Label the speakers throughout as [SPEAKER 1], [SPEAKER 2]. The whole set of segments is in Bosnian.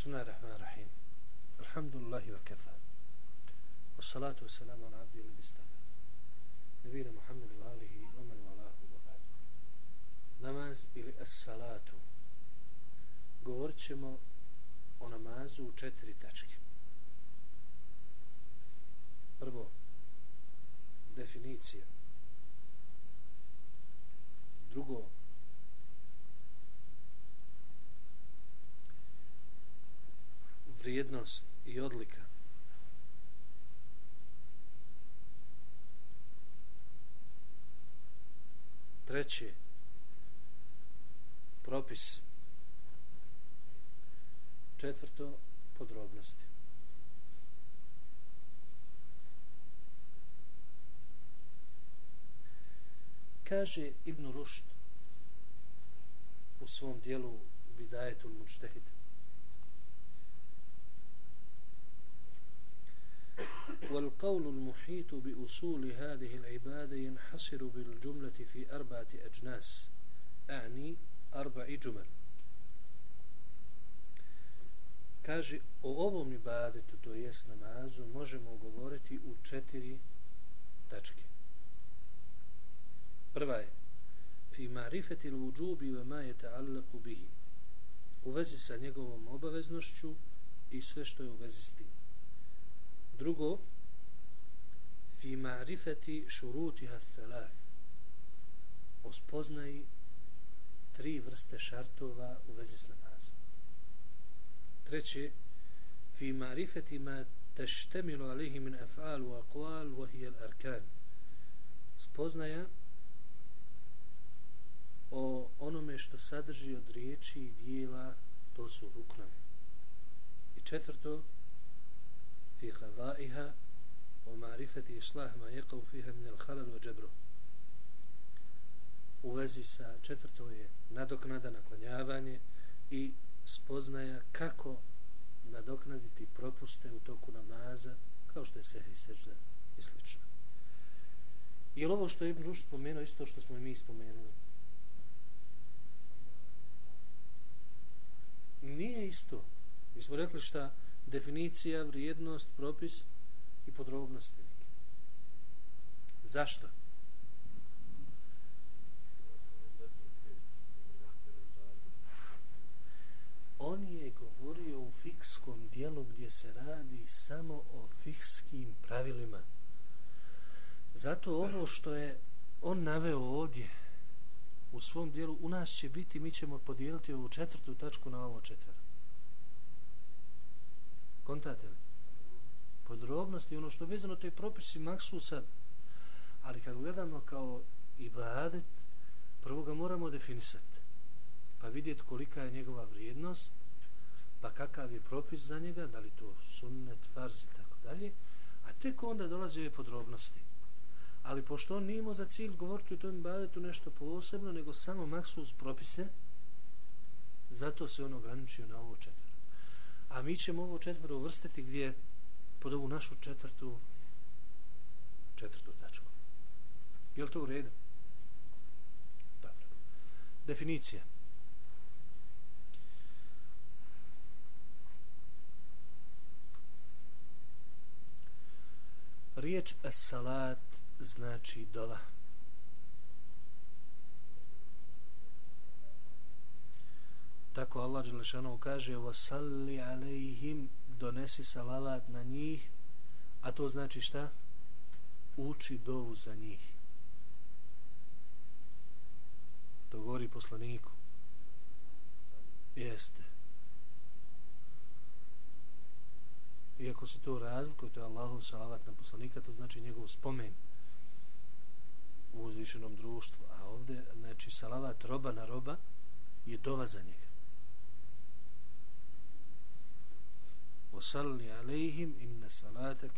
[SPEAKER 1] Bismillah ar-Rahman ar-Rahim. Alhamdulillahi wa kafa. Wa salatu wa salamu ala abdi ili distafa. Nabila Muhammedu wa alihi wa manu wa alahu wa ba'du. Namaz ili as-salatu. Govorit ćemo o namazu u četiri tačke. Prvo, definicija. Drugo, vrijednost i odlika. Treće, propis. Četvrto, podrobnosti. Kaže Ibn Rušt u svom dijelu Bidajetul Mučtehid والقول المحيط بأصول هذه العبادة ينحصر بالجملة في أربعة أجناس أعني أربع جمل kaže o ovom ibadetu to jest namazu možemo govoriti u četiri tačke prva je fi marifeti l-uđubi ve ma je ta'allaku bihi u vezi sa njegovom obaveznošću i sve što je u vezi s tim drugo fi ma'rifati shurutiha thalath o spoznaji tri vrste šartova u vezi s namazom. Treće, fi ma'rifati ma teštemilu alihi min af'al wa aqwal wa hiya al-arkan. Spoznaja o onome što sadrži od riječi i dijela, to su ruknovi. I četvrto, fi qadaiha ومعرفة إصلاح ما يقع فيها من الخلل وجبره u vezi sa četvrto je nadoknada, naklonjavanje i spoznaja kako nadoknaditi propuste u toku namaza, kao što je sehri sežda i slično. Je li ovo što je Ibn Rušt spomenuo isto što smo i mi spomenuli? Nije isto. Mi smo rekli šta definicija, vrijednost, propis i podrobnosti. Zašto? On je govorio u fikskom dijelu gdje se radi samo o fikskim pravilima. Zato ovo što je on naveo ovdje u svom dijelu, u nas će biti, mi ćemo podijeliti ovu četvrtu tačku na ovo četvrtu. Kontate li? Podrobnosti, ono što je vezano, to je propisi maksu sad. Ali kad gledamo kao ibadet, prvo ga moramo definisati. Pa vidjeti kolika je njegova vrijednost, pa kakav je propis za njega, da li to sunnet, farz i tako dalje. A tek onda dolaze ove podrobnosti. Ali pošto on nije za cilj govoriti u tom ibadetu nešto posebno, nego samo maksus propise, zato se on ograničio na ovo četvrlo. A mi ćemo ovo četvrto uvrstiti gdje pod ovu našu četvrtu četvrtu tačku. Je li to u redu? Dobro. Definicija. Riječ salat znači dova. Tako Allah Đelešanov kaže Vasalli alejhim donesi salavat na njih a to znači šta? Uči dovu za njih. To govori poslaniku. Jeste. Iako se to razlikuje, to je Allahov salavat na poslanika, to znači njegov spomen u uzvišenom društvu. A ovdje, znači, salavat roba na roba je dova za njega. وصلي عليهم إن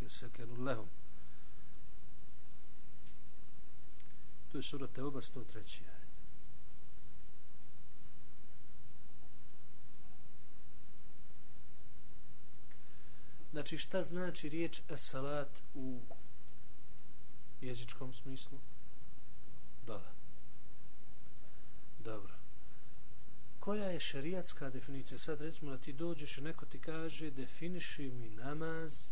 [SPEAKER 1] sekenu lehum. To je sura توبة 103 Znači šta znači riječ salat u jezičkom smislu? Dola. Dobro. koja je šerijatska definicija? Sad recimo da ti dođeš i neko ti kaže definiši mi namaz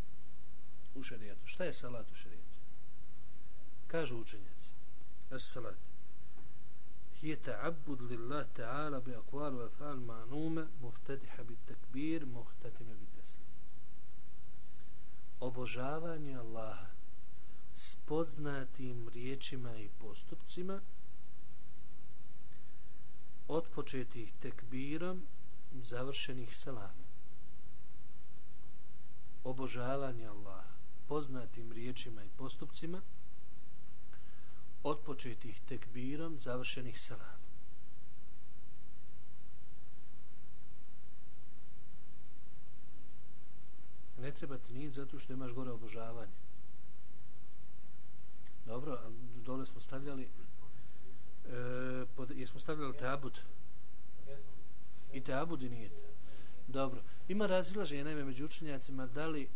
[SPEAKER 1] u šerijatu. Šta je salat u šerijatu? Kažu učenjaci. Es salat. Hije ta'abud lillah ta'ala bi akvalu afal ma'nume muftadiha bit Obožavanje Allaha s poznatim riječima i postupcima otpočetih tekbirom završenih selamom obožavanje Allaha poznatim riječima i postupcima otpočetih tekbirom završenih selamom ne treba ti niti zato što imaš gore obožavanje dobro, a dole smo stavljali e, pod, jesmo stavljali tabut? i tabut i nijet dobro, ima razilaženje naime među učenjacima da li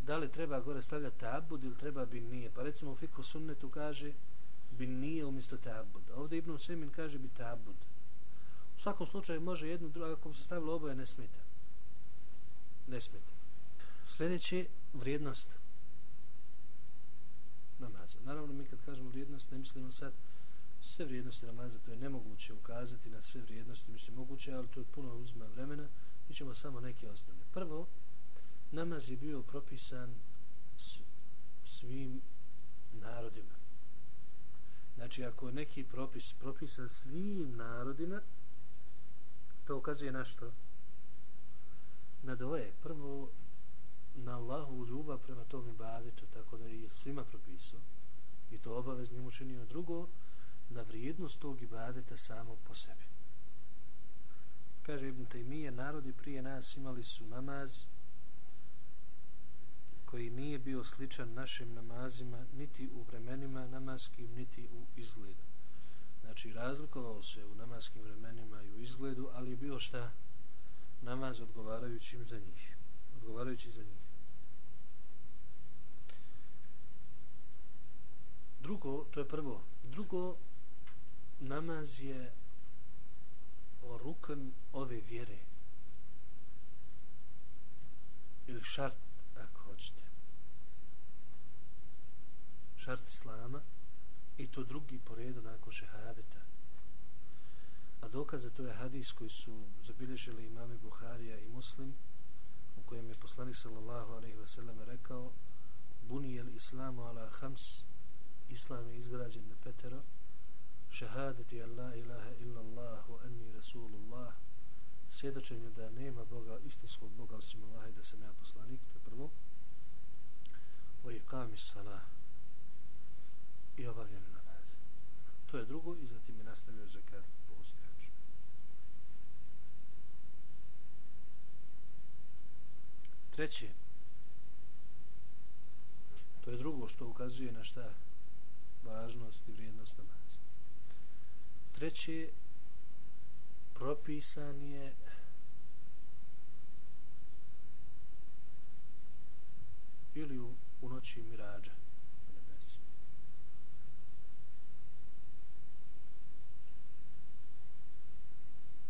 [SPEAKER 1] da li treba gore stavljati tabud ili treba bi nije pa recimo u fiku sunnetu kaže bi nije umjesto tabud. ovdje Ibn Semin kaže bi tabud. u svakom slučaju može jedno drugo ako se stavilo oboje ne smeta ne smeta sljedeće vrijednost namaza naravno mi kad kažemo vrijednost ne mislimo sad sve vrijednosti namaza, to je nemoguće ukazati na sve vrijednosti, mislim moguće, ali to je puno uzma vremena, mi ćemo samo neke osnovne. Prvo, namaz je bio propisan svim narodima. Znači, ako je neki propis propisan svim narodima, to ukazuje na što? Na dvoje. Prvo, na Allahu ljubav prema tom ibadetu, tako da je svima propisao i to obaveznim učinio. Drugo, na vrijednost tog ibadeta samo po sebi. Kaže Ibn Taymiye, narodi prije nas imali su namaz koji nije bio sličan našim namazima niti u vremenima namaskim, niti u izgledu. Znači, razlikovao se u namaskim vremenima i u izgledu, ali je bio šta? Namaz odgovarajućim za njih. Odgovarajući za njih. Drugo, to je prvo. Drugo, namaz je o rukan ove vjere. Ili šart ako hoćete. Šart islama i to drugi po redu nakon šehadeta. A dokaz za to je hadis koji su zabilježili imami Buharija i Muslim u kojem je poslanik sallallahu alaihi wasallam rekao bunijel islamu ala hams islam je izgrađen na petero. Šehadeti an la ilaha illa Allah wa anni rasulullah. Svjedočenju da nema Boga, istinskog Boga osim Allah i da sam ja poslanik, to je prvo. O iqami salah i obavljanje namaza to je drugo i zatim je nastavio zakat postojač treće. To je drugo što ukazuje na šta? Važnost i vrijednost namaza. Treće propisan je ili u, u noći mirađa.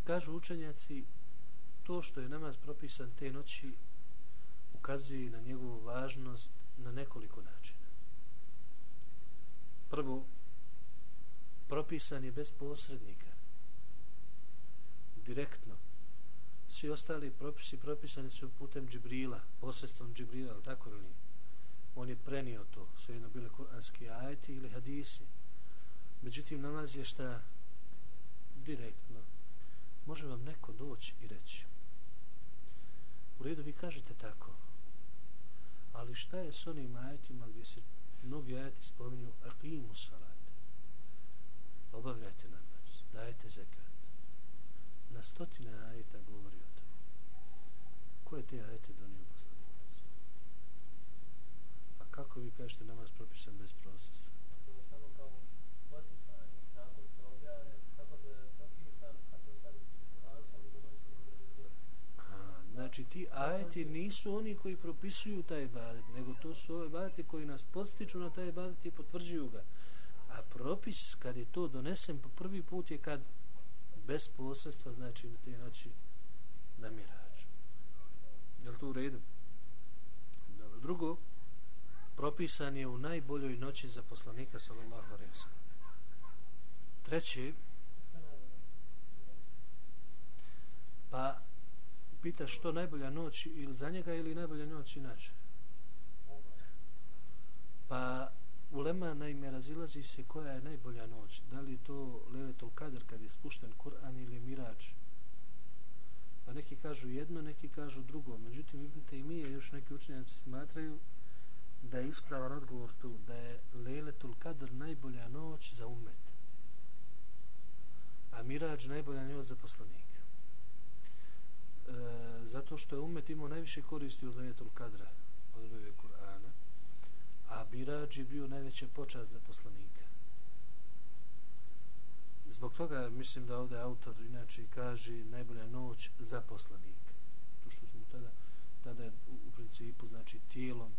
[SPEAKER 1] Kažu učenjaci to što je namaz propisan te noći ukazuje na njegovu važnost na nekoliko načina prvo propisan je bez posrednika. Direktno. Svi ostali propisi propisani su putem Džibrila posredstvom Džibrila, ali tako ili on je prenio to sve jedno bile kuranski ajeti ili hadisi. Međutim namaz je šta? Direktno. Može vam neko doći i reći. U redu vi kažete tako. Ali šta je s onim ajetima gdje se mnogi ajati spominju aqimu salat obavljajte namaz, dajte zekat. Na stotine ajeta govori o tome. Ko je te ajete donio poslanik? A kako vi kažete namaz propisan bez prosjestva? Znači ti ajeti nisu oni koji propisuju taj ibadet, nego to su ove ibadete koji nas podstiču na taj ibadet i potvrđuju ga. A propis kad je to donesen po prvi put je kad bez posredstva znači na te noći na mirađ je li to u redu? dobro, drugo propisan je u najboljoj noći za poslanika sallallahu alaihi wa treći pa pita što najbolja noć ili za njega ili najbolja noć inače. Pa ulema naime razilazi se koja je najbolja noć. Da li to Levetul Kader kad je spušten Kur'an ili Mirač pa neki kažu jedno neki kažu drugo. Međutim Ibn Taymiye još neki učenjaci smatraju da je ispravan odgovor tu da je Leletul Kader najbolja noć za umet. A Mirač najbolja noć za poslanika e, zato što je umet imao najviše koristi od Levetul Kadra od objave Kur'ana a Birađ je bio najveća počast za poslanika. Zbog toga mislim da ovdje autor inače kaže najbolja noć za poslanika. To što smo tada, tada je u principu znači tijelom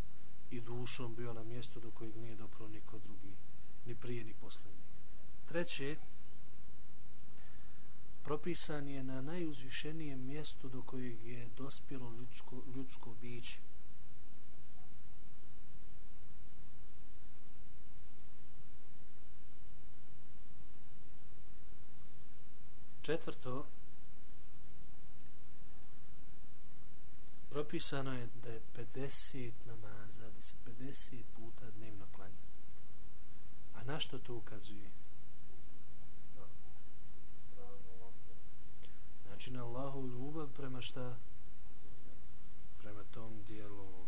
[SPEAKER 1] i dušom bio na mjestu do kojeg nije dopro niko drugi, ni prije ni posljednji. Treće, propisan je na najuzvišenijem mjestu do kojeg je dospjelo ljudsko, ljudsko biće. Četvrto, propisano je da je 50 namaza, da se 50 puta dnevno klanja. A na što to ukazuje? Znači na Allahu ljubav prema šta? Prema tom dijelu.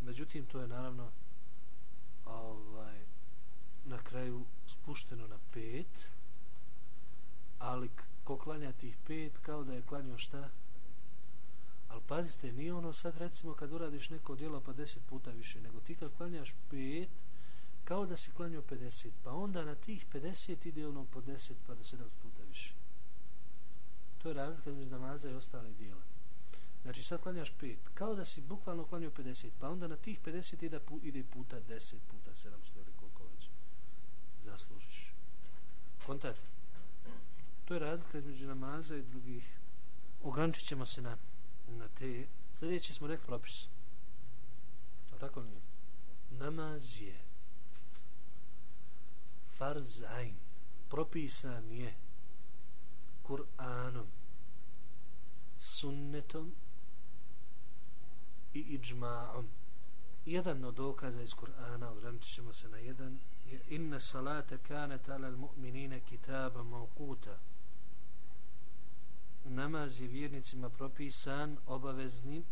[SPEAKER 1] Međutim, to je naravno ovaj, na kraju spušteno na pet, ali ko klanja tih pet, kao da je klanio šta? Ali pazite, nije ono sad recimo kad uradiš neko djelo pa deset puta više, nego ti kad klanjaš pet, kao da si klanio 50, pa onda na tih 50 ide ono po 10 pa do 7 puta više. To je razlika među namaza i ostale dijela. Znači sad klanjaš 5, kao da si bukvalno klanio 50, pa onda na tih 50 ide, ide puta 10 puta 700 ili koliko već zaslužiš. Kontakt. To je razlika između namaza i drugih. Ograničit ćemo se na, na te. Sljedeći smo rekli propis. A tako nije? Namaz je farz ain. Propisan je Kur'anom, sunnetom i iđma'om. Jedan od dokaza iz Kur'ana, ograničit ćemo se na jedan, inna salata kanet ala mu'minine kitaba mawquta namaz je vjernicima propisan obaveznim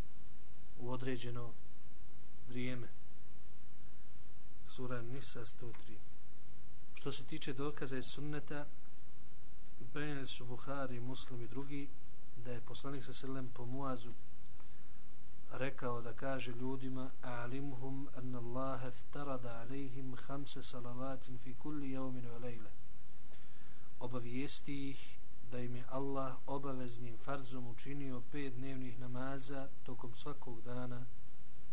[SPEAKER 1] u određeno vrijeme sura Nisa 103 što se tiče dokaza iz sunneta prenijeli su Buhari, Muslim i drugi da je poslanik sa selem po Muazu rekao da kaže ljudima alimhum an Allah iftarada alejhim khamsa salavatin fi kulli yawmin wa layla obavijesti ih da im je Allah obaveznim farzom učinio pet dnevnih namaza tokom svakog dana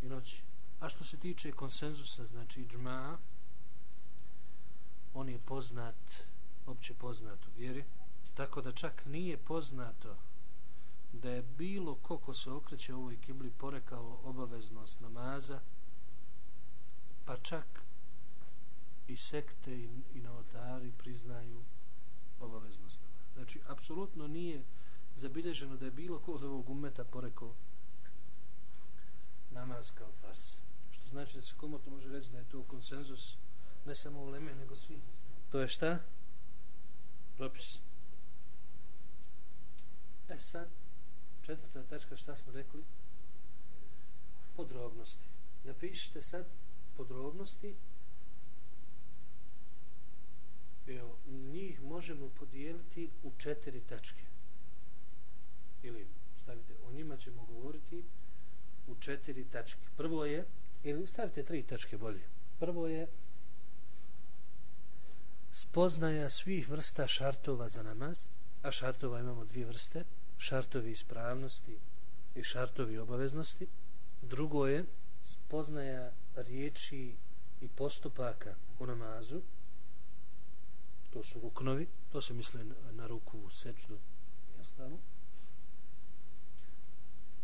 [SPEAKER 1] i noći. A što se tiče konsenzusa, znači džmaa, on je poznat, opće poznat u vjeri, tako da čak nije poznato da je bilo ko ko se okreće ovoj kibli porekao obaveznost namaza pa čak i sekte i, i novotari priznaju obaveznost namaza. Znači, apsolutno nije zabilježeno da je bilo ko od ovog umeta porekao namaz kao fars. Što znači da se komotno može reći da je to konsenzus ne samo u Leme, nego svi. To je šta? Propis. E sad, četvrta tačka šta smo rekli podrobnosti napišite sad podrobnosti evo, njih možemo podijeliti u četiri tačke ili stavite o njima ćemo govoriti u četiri tačke prvo je ili stavite tri tačke bolje prvo je spoznaja svih vrsta šartova za namaz a šartova imamo dvije vrste šartovi ispravnosti i šartovi obaveznosti. Drugo je spoznaja riječi i postupaka u namazu. to su ruknovi, to se misle na ruku, sečdu i ostalo.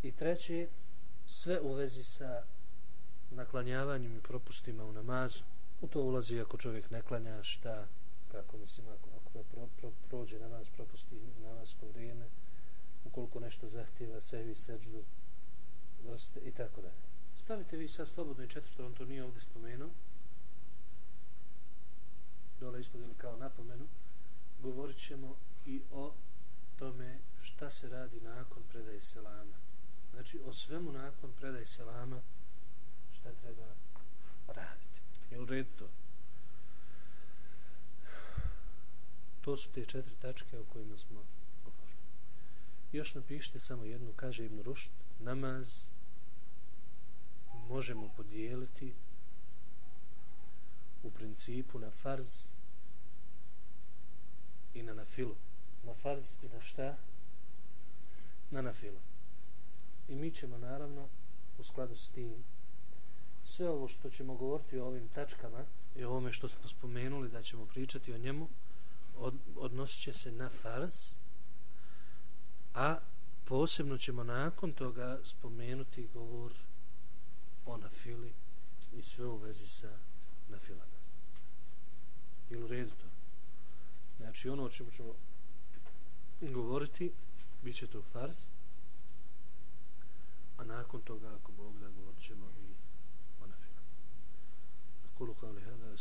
[SPEAKER 1] I treće, sve u vezi sa naklanjavanjem i propustima u namazu. U to ulazi ako čovjek ne klanja šta, kako mislim, ako, ako ga pro, pro, prođe namaz, propusti namazko vrijeme, ukoliko nešto zahtjeva, sehvi, seđu, vrste i tako dalje. Stavite vi sad slobodno i četvrto, on to nije ovdje spomenuo, dole ispod ili kao napomenu, govorit ćemo i o tome šta se radi nakon predaje selama. Znači, o svemu nakon predaje selama šta treba raditi. Jel red to? To su te četiri tačke o kojima smo govorili. Još napišite samo jednu, kaže Ibn Rušt, namaz možemo podijeliti u principu na farz i na nafilu. Na farz i na šta? Na nafilu. I mi ćemo naravno u skladu s tim sve ovo što ćemo govoriti o ovim tačkama i o ovome što smo spomenuli da ćemo pričati o njemu od, odnosit će se na farz a posebno ćemo nakon toga spomenuti govor o nafili i sve u vezi sa nafilama. Ili redu to? Znači ono o čemu ćemo govoriti bit će to farz a nakon toga ako Bog da govorit ćemo i o nafilama. Kulu kao li hada,